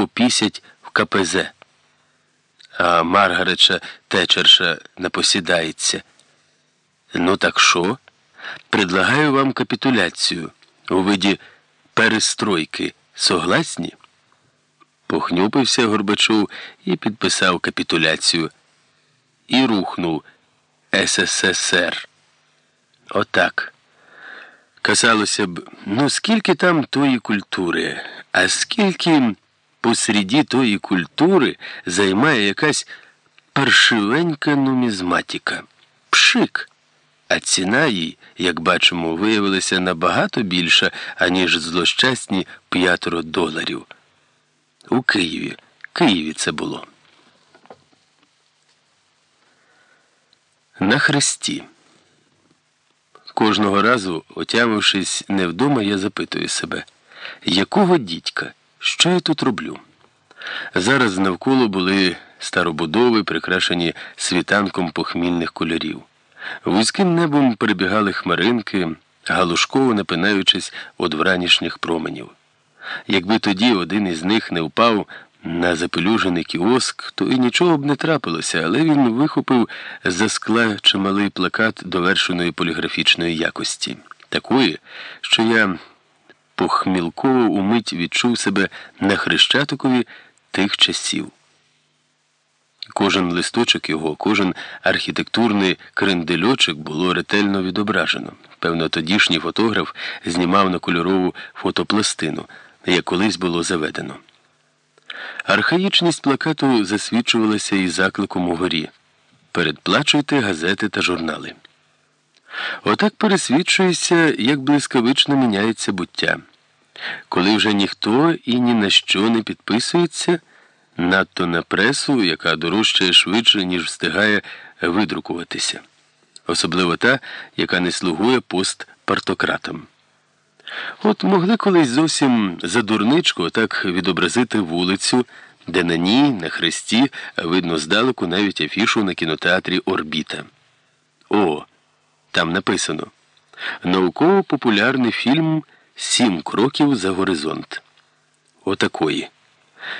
попісять в КПЗ. А Маргаретша Течерша напосідається. Ну, так що? Предлагаю вам капітуляцію у виді перестройки. Согласні? Похнюпився Горбачов і підписав капітуляцію. І рухнув СССР. Отак. Казалося б, ну скільки там тої культури, а скільки посереді тої культури займає якась паршивенька нумізматіка. Пшик. А ціна їй, як бачимо, виявилася набагато більша, аніж злощасні п'ятеро доларів. У Києві. Києві це було. На хресті. Кожного разу, отямившись не вдома, я запитую себе, якого дідька, що я тут роблю? Зараз навколо були старобудови, прикрашені світанком похмільних кольорів. Вузьким небом перебігали хмаринки, галушково напинаючись від вранішніх променів. Якби тоді один із них не впав на запелюжений кіоск, то і нічого б не трапилося, але він вихопив за скла чималий плакат довершеної поліграфічної якості, такої, що я похмілково умить відчув себе на хрещатикові тих часів. Кожен листочок його, кожен архітектурний криндельочок було ретельно відображено. Певно, тодішній фотограф знімав на кольорову фотопластину, як колись було заведено. Архаїчність плакату засвідчувалася і закликом угорі передплачуйте газети та журнали. Отак пересвідчується, як блискавично міняється буття. Коли вже ніхто і ні на що не підписується, надто на пресу, яка дорожчає швидше, ніж встигає видрукуватися, особливо та, яка не слугує постпартократам. От могли колись зовсім за дурничку так відобразити вулицю, де на ній, на хресті, видно здалеку навіть афішу на кінотеатрі Орбіта. О, там написано науково-популярний фільм Сім кроків за горизонт. Отакої.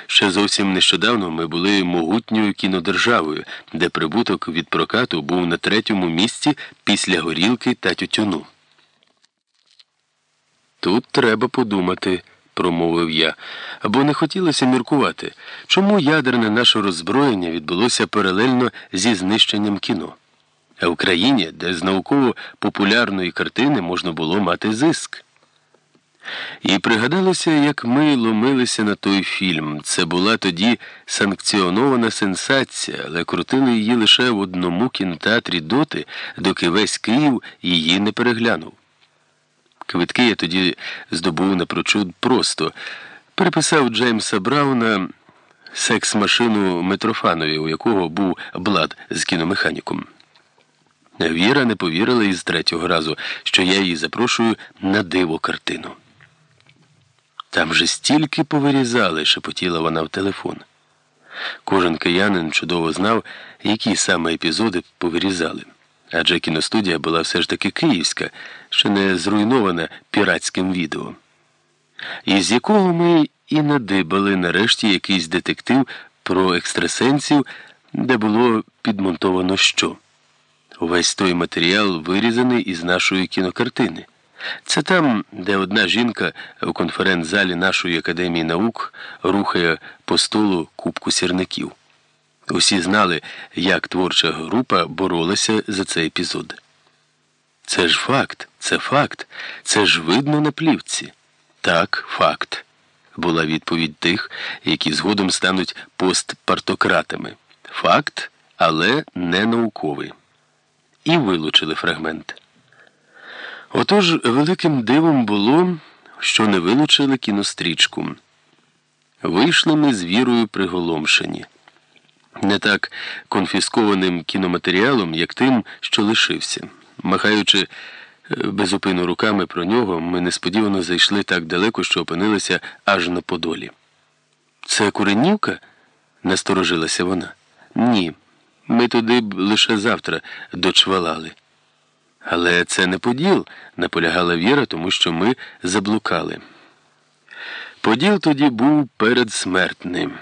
Ще зовсім нещодавно ми були могутньою кінодержавою, де прибуток від прокату був на третьому місці після горілки та тютюну. Тут треба подумати, промовив я, бо не хотілося міркувати, чому ядерне наше роззброєння відбулося паралельно зі знищенням кіно. А в країні, де з науково популярної картини можна було мати зиск. І пригадалося, як ми ломилися на той фільм. Це була тоді санкціонована сенсація, але крутили її лише в одному кінотеатрі доти, доки весь Київ її не переглянув. Квитки я тоді здобув напрочуд просто. Переписав Джеймса Брауна секс-машину Митрофанові, у якого був блад з кіномеханіком. Віра не повірила із третього разу, що я її запрошую на диво картину. Там же стільки повирізали, шепотіла вона в телефон. Кожен киянин чудово знав, які саме епізоди повирізали. Адже кіностудія була все ж таки київська, що не зруйнована піратським відео. Із якого ми і надибали нарешті якийсь детектив про екстрасенсів, де було підмонтовано що. Увесь той матеріал вирізаний із нашої кінокартини. Це там, де одна жінка у конференц-залі нашої академії наук рухає по столу кубку сірників. Усі знали, як творча група боролася за цей епізод. Це ж факт, це факт, це ж видно на плівці. Так, факт, була відповідь тих, які згодом стануть постпартократами. Факт, але не науковий. І вилучили фрагмент. Отож, великим дивом було, що не вилучили кінострічку. Вийшли ми з вірою приголомшені не так конфіскованим кіноматеріалом, як тим, що лишився. Махаючи е, безупину руками про нього, ми несподівано зайшли так далеко, що опинилися аж на Подолі. Це Куренівка? насторожилася вона. Ні. Ми туди б лише завтра дочвалали. Але це не поділ, наполягала Віра, тому що ми заблукали. Поділ тоді був передсмертним.